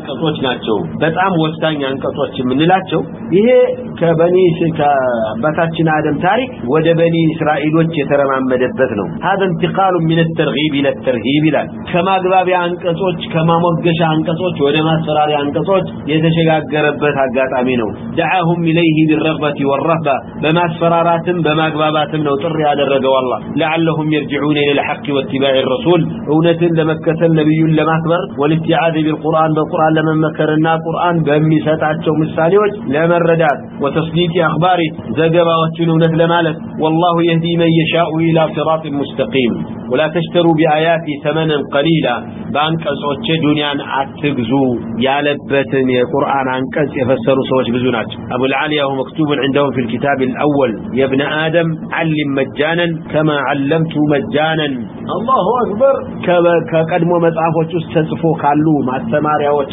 አንቀጾች ናቸው በጣም ወሳኝ አንቀጾች የምንላቸው ይሄ ከበኒ ከአባታችን አደም ታሪክ ወደ በኒ እስራኤሎች የተረማመደበት ነው هذا انتقال من الترغيب الى الترهيب ይላል ከማግባቢያ አንቀጾች ከማሞገሻ አንቀጾች ወደ ማስፈራሪያ አንቀጾች የተሸጋገረበት አጋጣሚ ነው دعاهم اليه بالرغبه والرهبه በማስፈራራትም በማግባባትም ነው ጥሪ ያደረገው አላህ لعلهم يرجعون الى الحق واتباع الرسول እውነትን ለመከተል ነብዩን ለማክበር والاستعاذ بالقران بالقران ለመመከርና ቁርአን በሚሰጣቸው ምሳሌዎች ለመረዳት وتصديق اخبار ዘገባዎችን እውነት ለማለት والله يهدي من يشاء الى صراط مستقيم ولا تشتروا بآياتي ثمنا قليلا بانقصوچ دنيان اتغزو يالبتن القران انقص يفسروا سوچ ብዙ ናቸው ابو العاليه هو مكتوب عندهم في الكتاب الاول يا ابن ادم علم مجانا كما علمت مجانا الله اكبر ከቀድሞ መጽሐፎች ውስጥ ተጽፎ ካሉ ማስተማሪያዎች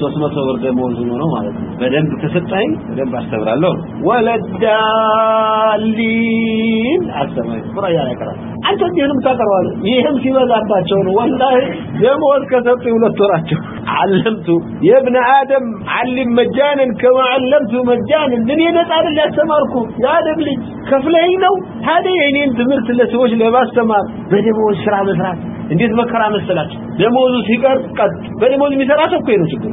ሶስት መቶ ብር ደሞዝ ነው ማለት ነው በደንብ ከሰጣኝ በደንብ አስተምራለሁ ወለዳሊን አስተማሪ ቁርአን ያቀራል አንተ ዲንም ታቀርባለ ይሄም ሲበዛባቸው ነው ወላሂ ደሞዝ ከሰጡ ሁለት ወራቸው علمت يا ابن ادم علم مجانا كما علمت مجانا من ينط አይደል ያስተማርኩ ያ አደም ልጅ ከፍለኝ ነው ታዲያ የኔን ትምህርት ለሰዎች ለማስተማር በደሞዝ ስራ መስራት እንዴት መከራ መሰላችሁ ደሞዙ ሲቀር ቀጥ በደሞዝ የሚሰራ ሰው እኮ ነው ችግር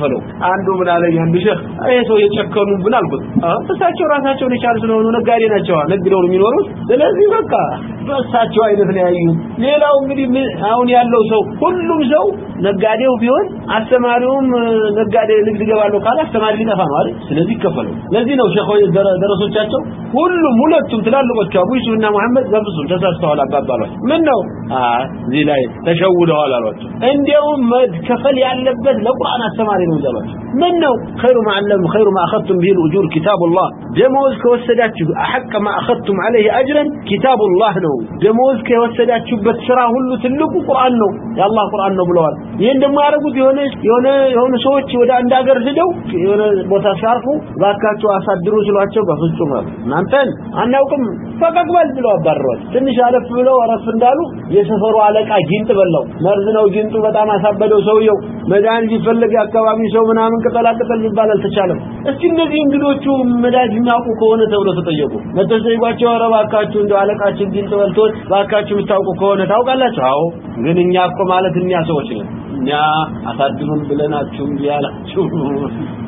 فلو بنا لے گی ہمارے گاڑی نہ گاڑی مارو نا نکل گیا ہمارے پل ہو سو چاچو چوبیس منصوبہ ያለበት ለቁርአን አስተማሪ ነው ይላሏቸው ምን ነው خير ما علم خير ما اخذتم به الاجور كتاب الله ደሞዝ ከወሰዳችሁ حق ما اخذتم عليه اجرا كتاب الله ነው ደሞዝ ከወሰዳችሁበት ስራ ሁሉ ትልቁ ቁርአን ነው የአላህ ቁርአን ነው ብለዋል ይሄን ደግሞ ያደረጉት የሆነ የሆነ የሆነ ሰዎች ወደ አንድ ሀገር ሄደው የሆነ ቦታ ሲያርፉ ባካቸው አሳድሩ ሲሏቸው በፍጹም አሉ እናንተን አናውቅም ፈቀቅበል ብለው አባረሯል ትንሽ አለፍ ብለው አረፍ እንዳሉ የሰፈሩ አለቃ ጊንጥ በላው መርዝ ነው ጊንጡ በጣም አሳበደው ሰውየው چلو دن دلو چون میرا میں آپ کو مالا دنیا سے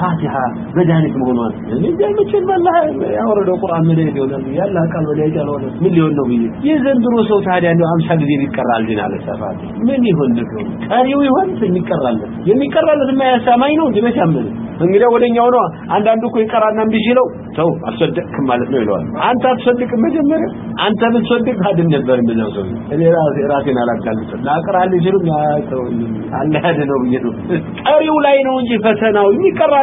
فاتحة. مدانك مغنوان يزال متشل بالله يورد القرآن من يجي ونبي يلا قال ولا يجال ولا مليون نبي. يزن دروسه تعالى أنه أمس حق ذي يتكرر لنا على السفات من يهون لكم كاريو يهون يتكرر لنا يتكرر لنا ما يسامينه دي ما شامل እንግዲህ ወደኛ ሆኖ አንዳንዱ እኮ ይቀራና እምቢ ሲለው ተው አልሰደቅም ማለት ነው ይለዋል አንተ አትሰድቅም መጀመሪያ አንተ ብትሰድቅ ሀድን ነበር የሚለው ሰው እኔ ራሴ ራሴን አላጋልጥም ላቅራል ሲሉ ተው አለ ያድነው ብዬ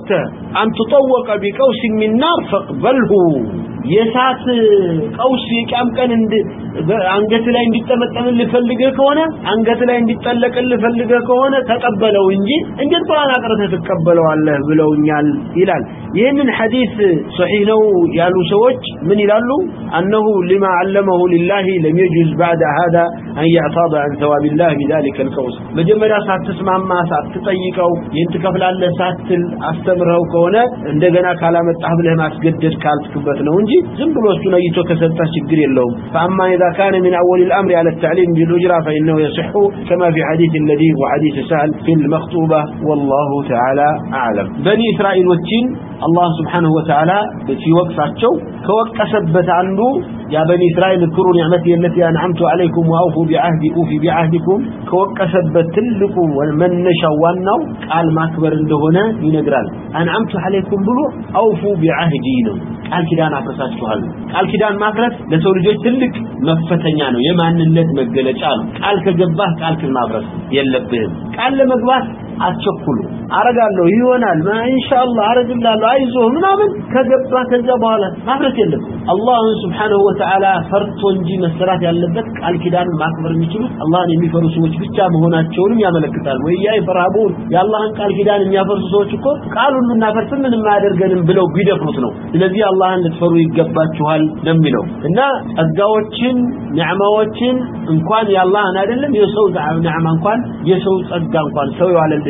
احببت أن تطوق بكوس من نار فاقبله የሳት ቀውስ የቂያም ቀን አንገት ላይ እንዲጠመጠም ልፈልገ ከሆነ አንገት ላይ እንዲጠለቅ ልፈልገ ከሆነ ተቀበለው እንጂ እንዴት ቁርአን አቅርተህ ትቀበለዋለህ ብለውኛል ይላል። ይህንን ሐዲስ ሶሒህ ነው ያሉ ሰዎች ምን ይላሉ? أنه لما علمه لله لم يجوز بعد هذا أن يعطاب عن ثواب الله بذلك الكوس مجمع سات تسمع ما سات تطيقه ينتكف لأله سات أستمره كونه عندنا كلام التحب لهم እንጂ ዝም ብሎ እሱን አይቶ ከሰጣ ችግር የለውም። فاما اذا كان من اول الامر على التعليم بالاجره فانه يصح كما في حديث الذي وحديث سهل في المخطوبه والله تعالى اعلم بني اسرائيل وتين الله سبحانه وتعالى في وقفاتهم يا بني إسرائيل اذكروا نعمتي التي أنعمت عليكم وأوفوا بعهدي أوفي بعهدكم كوقفت تلقوا منشا وانو قال ما اكبر እንደሆነ ይነግራል። أنعمت عليكم بلو أوفوا بعهدينا قال كده أنا አፈሳ چار جب یہ لگے اللہ اللہ عدگاہ یہ سوگا والی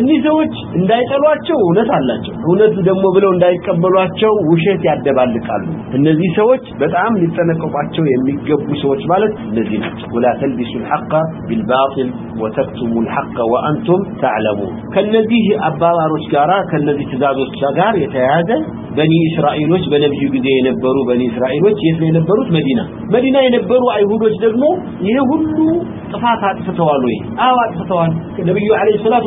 እኒህ ሰዎች እንዳይጠሏቸው እውነት አላቸው እውነቱ ደግሞ ብለው እንዳይቀበሏቸው ውሸት ያደባልቃሉ እነዚህ ሰዎች በጣም ሊጠነቀቋቸው የሚገቡ ሰዎች ማለት እነዚህ ናቸው ولا تلبسوا الحق بالباطل وتكتموا الحق وانتم تعلمون ከነዚህ አባባሮች ጋራ ከነዚህ ትእዛዞች ጋር የተያያዘ በኒ እስራኤሎች በነብዩ ጊዜ የነበሩ በኒ እስራኤሎች የት ነው የነበሩት መዲና መዲና የነበሩ አይሁዶች ደግሞ ይሄ ሁሉ ጥፋት አጥፍተዋል ወይ አዎ አጥፍተዋል ነብዩ አለይሂ ሰላቱ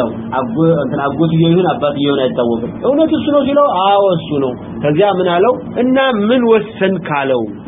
آپ کو آپ کو آپ بات یہ تو سنو چلو آ سنو رضا بنا لو من وا لو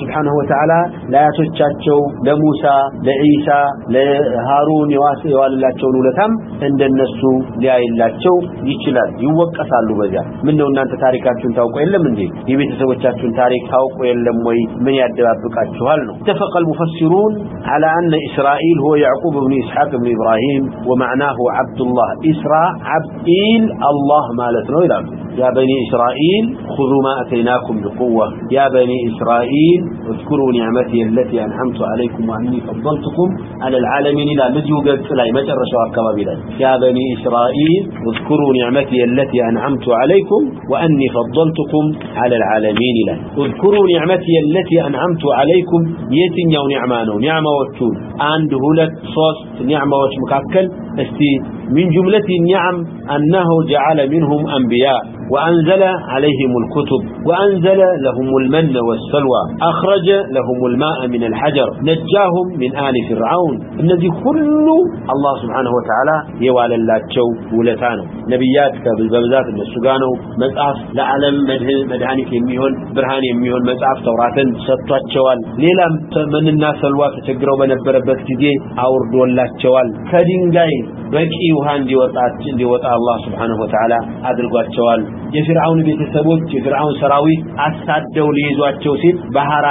ስብሓንሁ ወተዓላ ለአያቶቻቸው ለሙሳ ለዒሳ ለሃሩን የዋልላቸውን ውለታም እንደነሱ ሊያይላቸው ይችላል ይወቀሳሉ በዚያ ምን ነው እናንተ ታሪካችሁን ታውቁ የለም እንዴ የቤተሰቦቻችሁን ታሪክ ታውቁ የለም ወይ ምን ያደባብቃችኋል ነው اتفق المفسرون على أن إسرائيل هو يعقوب بن إسحاق بن إبراهيم ومعناه عبد الله إسراء عبدين الله مالتنا إلى يا بني إسرائيل خذوا ما أتيناكم بقوة يا بني إسرائيل اذكروا نعمتي التي أنعمت عليكم وأني فضلتكم على العالمين. إلى مديو قد لا يمجر شوار كبابلا يا بني إسرائيل، اذكروا نعمتي التي أنعمت عليكم وأني فضلتكم على العالمين إلى. اذكروا نعمتي التي أنعمت عليكم. يتن يو نعمانو نعمة وتون عند هلت صوص نعمة وشمكاكل استي من جملة النعم أنه جعل منهم أنبياء. وأنزل عليهم الكتب. وأنزل لهم المن والسلوى. أخ أخرج لهم الماء من الحجر، نجاهم من آل فرعون. النبي كل الله سبحانه وتعالى يوالى اللاتشو ولتانه نبياتك بالبابزات المسوقانه مزعف لعلم مدهانك يميهون، برهان يميهون، مزعف توراتا ستواتشوال. ليلا من الناس الواقع تقروا بنبربت كذي أوردوا اللاتشوال كدين قاي بكي وهان دي وطاة دي وطاة الله سبحانه وتعالى هذا القوات شوال يفرعون بيتسبوك يفرعون سراوي أساد دولي يزوات شوسيد بهارا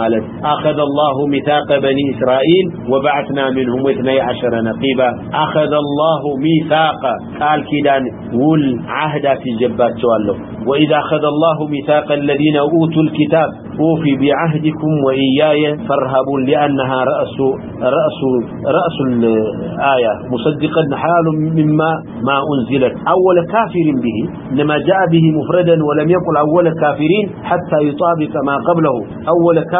بقوه በማለት اخذ الله ميثاق بني اسرائيل وبعثنا منهم 12 نقيبا اخذ الله ميثاق قال كيدان ول عهدات جباتشوالو واذا اخذ الله ميثاق الذين اوتوا الكتاب اوفي بعهدكم واياي فارهبوا لانها راس راس راس الايه مصدقا حال مما ما انزلت اول كافر به لما جاء به مفردا ولم يقل اول كافرين حتى يطابق ما قبله اول كافر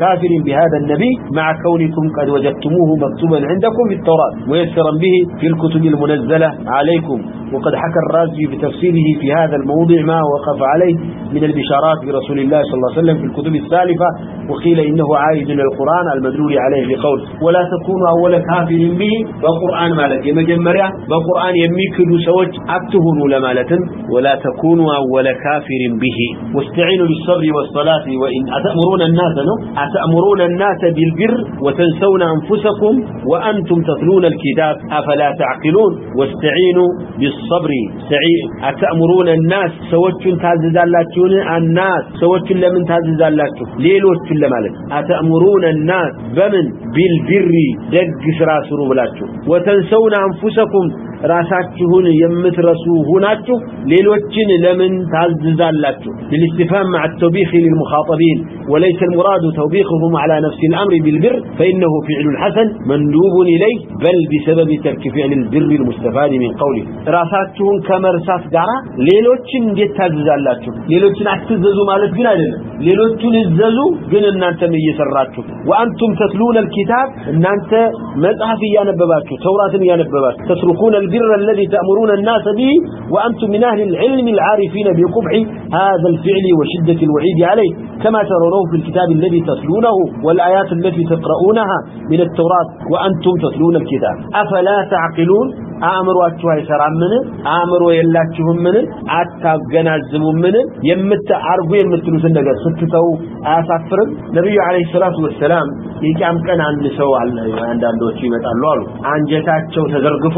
كافر بهذا النبي مع كونكم قد وجدتموه مكتوبا عندكم في التوراة ويسرا به في الكتب المنزلة عليكم. وقد حكى الرازي بتفسيره في هذا الموضع ما وقف عليه من البشارات برسول الله صلى الله عليه وسلم في الكتب السالفة، وقيل إنه عائد إلى القرآن المدلول عليه بقول ولا تكونوا أول كافر به بقرآن مالك. يمجمريا بقرآن يميكدوا سوج أكتهنوا لمالة ولا تكونوا أول كافر به واستعينوا بالصبر والصلاة وإن أتأمرون الناس أتأمرون الناس بالبر وتنسون أنفسكم وأنتم تتلون الكتاب أفلا تعقلون واستعينوا بالصبر. سعين أتأمرون الناس سوتش تاززالاتون الناس سوتش لمن تاززالاتون ليلوش لمالك. أتأمرون الناس بمن؟ بالبر. دق سراسروا بلاتون وتنسون أنفسكم ራሳችሁን የምትረሱ ሆናችሁ ሌሎችን ለምን ታዝዛላችሁ? للاستفهام مع التوبيخ للمخاطبين وليس المراد توبيخهم على نفس الامر بالبر فانه فعل حسن مندوب اليه بل بسبب ترك فعل البر المستفاد من قوله راساتهم كمرساس دارا ሌሎችን እንዴት ታዝዛላችሁ? ሌሎችን አትዘዙ ማለት ግን አይደለም። ሌሎችን እዘዙ ግን እናንተም እየሰራችሁ። وأنتم تتلون الكتاب እናንተ መጽሐፍ እያነበባችሁ ተውራትን እያነበባችሁ تتركون البر الذي تأمرون الناس به وأنتم من أهل العلم العارفين بقبح هذا الفعل وشدة الوعيد عليه كما ترونه في الكتاب الذي تتلونه والآيات التي تقرؤونها من التوراة وأنتم تتلون الكتاب أفلا تعقلون አእምሮአችሁ አይሰራም ምን አእምሮ የላችሁም ምን አታገናዝሙም ምን የምትአርጉ የምትሉትን ነገር ስትተው አያሳፍርም ነብዩ አለይሂ ሰላቱ ወሰለም የቂያም ቀን አንድ ሰው አለ አንዳንዶቹ ይመጣሉ አሉ አንጀታቸው ተዘርግፎ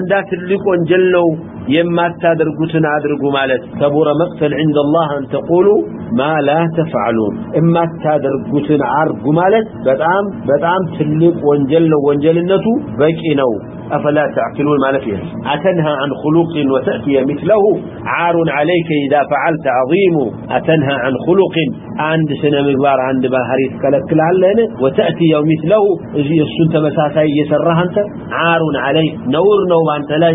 زندات اللي جلوا የማታደርጉትን አድርጉ ማለት ከቡረ መቅተል عند الله ان تقولوا ما لا تفعلون የማታደርጉትን አርጉ ማለት በጣም በጣም ትልቅ ወንጀል ነው ወንጀልነቱ በቂ ነው افلا تعقلون ما لفيه اتنهى عن خلق وتاتي مثله عار عليك اذا فعلت عظيم اتنهى عن خلق عند سنه مغبار عند بحري تكلكلالن وتاتي يوم مثله اجي السن تمساساي يسرح انت عار عليك نور نو وانت لا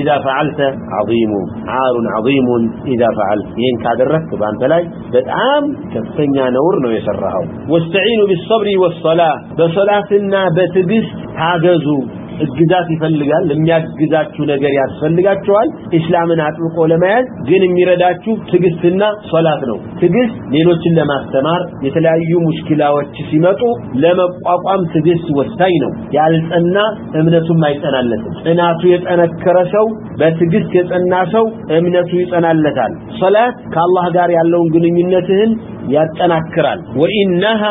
اذا فعلت عظيم، عار عظيم اذا فعلت. ين كادرك الركب وأنت لا بدعام كفتنيا نور نو يسرحوا واستعينوا بالصبر والصلاه بصلاة بتجس تاغزو እግዛት ይፈልጋል ለሚያግዛችሁ ነገር ያስፈልጋችኋል እስላምን አጥብቆ ለመያዝ ግን የሚረዳችሁ ትግስትና ሶላት ነው ትግስት ሌሎችን ለማስተማር የተለያዩ ሙሽኪላዎች ሲመጡ ለመቋቋም ትግስት ወሳኝ ነው ያልጸና እምነቱም አይጸናለትም ጽናቱ የጠነከረ ሰው በትግስት የጸና ሰው እምነቱ ይጸናለታል ሶላት ከአላህ ጋር ያለውን ግንኙነትህን ያጠናክራል ወኢነሃ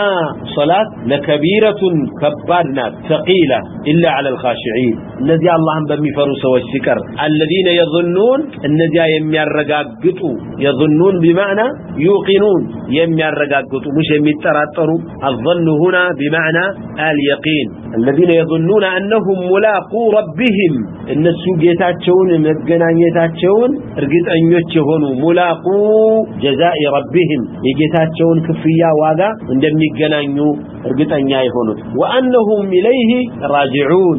ሶላት ለከቢረቱን ከባድ ናት ተቂላ ኢላ ዐለ الخاشعين الذي اللهم بمفروا سوى السكر الذين يظنون الذي يميرغاغطوا يظنون بمعنى يوقنون يميرغاغطوا مش يميترطروا الظن هنا بمعنى اليقين الذين يظنون انهم ملاقو ربهم እነሱ ጌታቸውን መገናኘታቸውን እርግጠኞች የሆኑ ሙላቁ ጀዛኢ ረቢህም የጌታቸውን ክፍያ ዋጋ እንደሚገናኙ እርግጠኛ የሆኑት ወአነሁም ኢለይህ ራጅዑን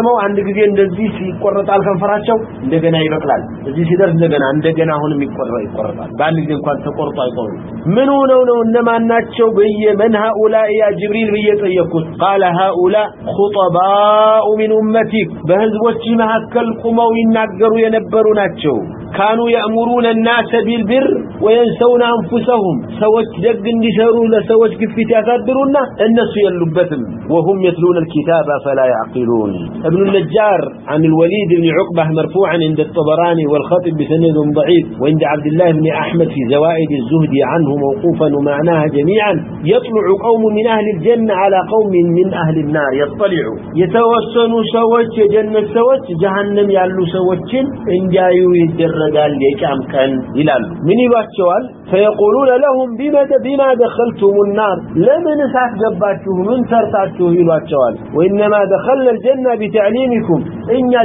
የሚገርመው አንድ ጊዜ እንደዚህ ሲቆረጣል ከንፈራቸው እንደገና ይበቅላል እዚህ ሲደርስ እንደገና እንደገና አሁንም ይቆረጣል ይቆረጣል በአንድ ጊዜ እንኳን ተቆርጦ አይቆርም ምን ሆነው ነው እነማን ናቸው ብዬ መን هؤلاء يا جبريل ብዬ ጠየቅኩት قال هؤلاء خطباء من امتك በህዝቦች መካከል ቁመው ይናገሩ የነበሩ ናቸው كانوا يأمرون الناس بالبر وينسون أنفسهم سوت جد اندسروا لسوت كفت يفدرون الناس يلبتم وهم يتلون الكتاب فلا يعقلون ابن النجار عن الوليد بن عقبة مرفوعا عند الطبراني والخطب بسند ضعيف وعند عبد الله بن أحمد في زوائد الزهد عنه موقوفا ومعناها جميعا يطلع قوم من أهل الجنة على قوم من أهل النار يطلع. يتوسنوا سوت جنة سوت جهنم يعلو سوت إن جايوا يدرقال ليكام كان إلال من يباتشوال؟ فيقولون لهم بما, بما دخلتم النار؟ لمن ساعت من سرطاتشه يباتشوال. وإنما دخلنا الجنة بتعليمكم إن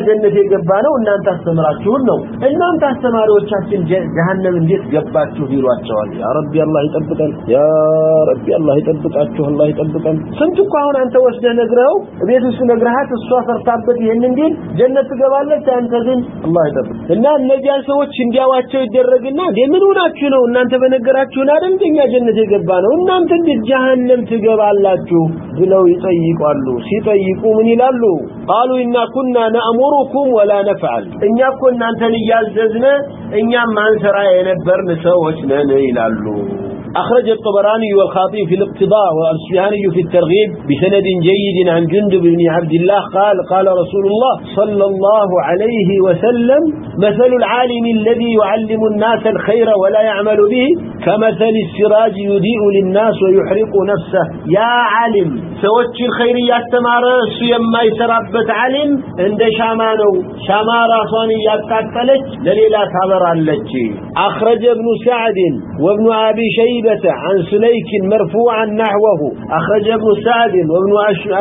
جنة يقبانه إن أنت استمراتشهن نو إن أنت استماروا جهنم انديت جباتشه يباتشوال يا ربي الله يطبقن يا ربي الله يطبقاتشه الله يطبقن سنتك هون أنت وسده نقره بيت وسده نقرهات الصوفر تابت يهنن دين جنة تقبالك أنت ذن الله يطبق إن النجان سوت شندياواتشو يدرقنا دي منو ناكشو نو إن أنت በነገራችሁን አይደል እንደኛ ጀነት የገባ ነው እናንተ እንዴት ጀሃነም ትገባላችሁ ብለው ይጠይቃሉ ሲጠይቁ ምን ይላሉ قالوا إنا كنا نأمركم ولا نفعل. إن يكون أنت لي نياززنا إن يمان سرعي نبرن سوى جنان إلى اللون أخرج الطبراني والخاطئ في الاقتضاء والأسفهاني في الترغيب بسند جيد عن جندب بن عبد الله قال قال رسول الله صلى الله عليه وسلم مثل العالم الذي يعلم الناس الخير ولا يعمل به، كمثل السراج يضيء للناس ويحرق نفسه. يا عالم سوتش الخير يستمر يما يسربت علم عند شامانو شامارا صاني يتكتلج لليلة صبر اللج أخرج ابن سعد وابن أبي شيبة عن سليك مرفوعا نحوه أخرج ابن سعد وابن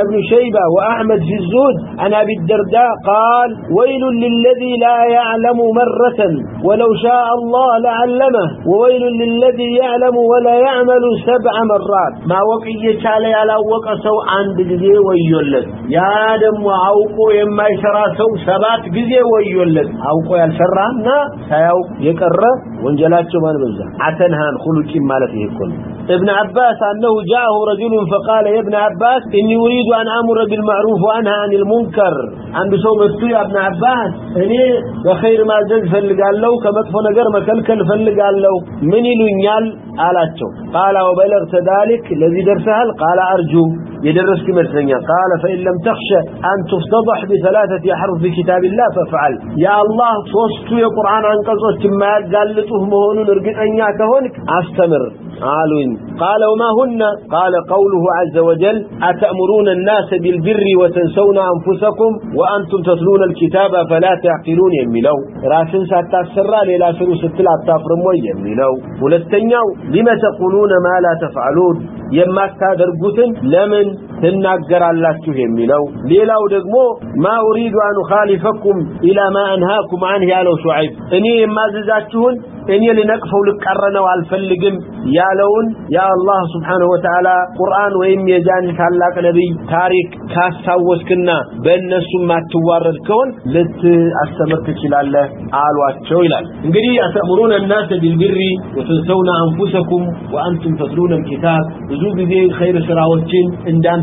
ابن شيبة وأحمد في الزود عن أبي الدرداء قال ويل للذي لا يعلم مرة ولو شاء الله لعلمه، وويل للذي يعلم ولا يعمل سبع مرات. ما وقي يشالي على وقسو عند جزي ويولد. يا دم وعوقو يما يسرى سو سبات جزي ويولد. عوقو يالسرانا سيوق يكره وانجلاتشو من بزا. عتنهان خلوكي مالت يكون ابن عباس أنه جاءه رجل فقال يا ابن عباس إني أريد أن أمر بالمعروف وأنهى عن المنكر. عند سوم يا ابن عباس. إني بخير ما زد فلقال له كمدفو نقر مكلكل فلقال له من يلونيال آلاتشو قال وبلغت ذلك، الذي درسهل؟ قال أرجو. يدرسك مرسنيا قال فإن لم تخشى أن تفتضح بثلاثة أحرف في كتاب الله فافعل. يا الله، توستو يا قرآن عن قصص ما قال لتهمهون نرقن أن يعتهونك أستمر. قالوا قال وما هن؟ قال قوله عز وجل، أتأمرون الناس بالبر وتنسون أنفسكم وأنتم تتلون الكتاب فلا تعقلون يميلو راسن ساتاسرى للا سرو ستل أتافرمو يميلو ولتنيو لما تقولون ما لا تفعلون يما تادرقوتن لمن تناقر الله يميلو ليلاو دقمو ما أريد أن أخالفكم إلى ما أنهاكم عنه يا لو شعيب إني يما ززاتشون እኔ ልነቅፈው ልቀረነው አልፈልግም ያለውን ያ አላህ ስብሓንሁ ወተዓላ ቁርአን ወይም የዛን ታላቅ ነቢይ ታሪክ ካስታወስክና በእነሱም ማትዋረድ ከሆን ልትአስተምር ትችላለህ አሏቸው ይላል እንግዲህ አተእምሩን እናስ ቢልቢሪ ወተንሰውነ አንፉሰኩም ወአንቱም ተትሉነ ልኪታብ ብዙ ጊዜ ኸይር ስራዎችን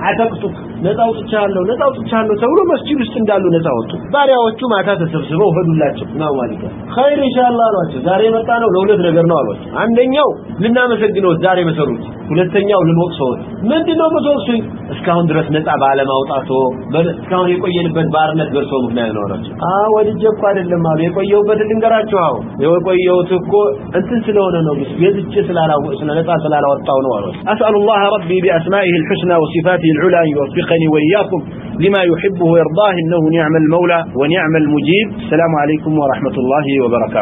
چاہتا ہوں چاند ناؤ خیر ነው አሏቸው አንደኛው ልናመሰግነው ዛሬ መሰሩት ሁለተኛው ልንወቅሰው ምንድነው መተወሱኝ እስካሁን ድረስ ነፃ ባለማውጣቶ እስካሁን የቆየንበት ባርነት በርሶ ምክንያት ነው አሏቸው አዎ ወድጄ እኮ አይደለም አሉ የቆየሁበት ልንገራቸው አዎ የቆየሁት እኮ እንትን ስለሆነ ነው የዝቼ ስላላወቅ ስለ ነፃ ስላላወጣው ነው አሏቸው أسأل الله ربي بأسمائه الحسنى وصفاته العلى أن يوفق وفقني وإياكم لما يحبه ويرضاه إنه نعم المولى ونعم المجيب السلام عليكم ورحمة الله وبركاته